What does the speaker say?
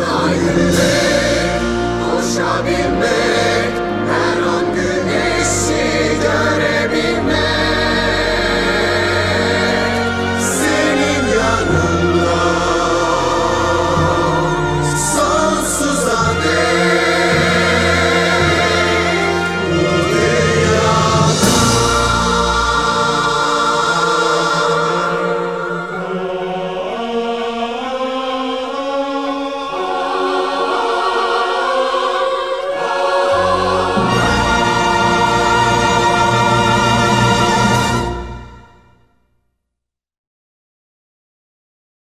Yolda koşabilmek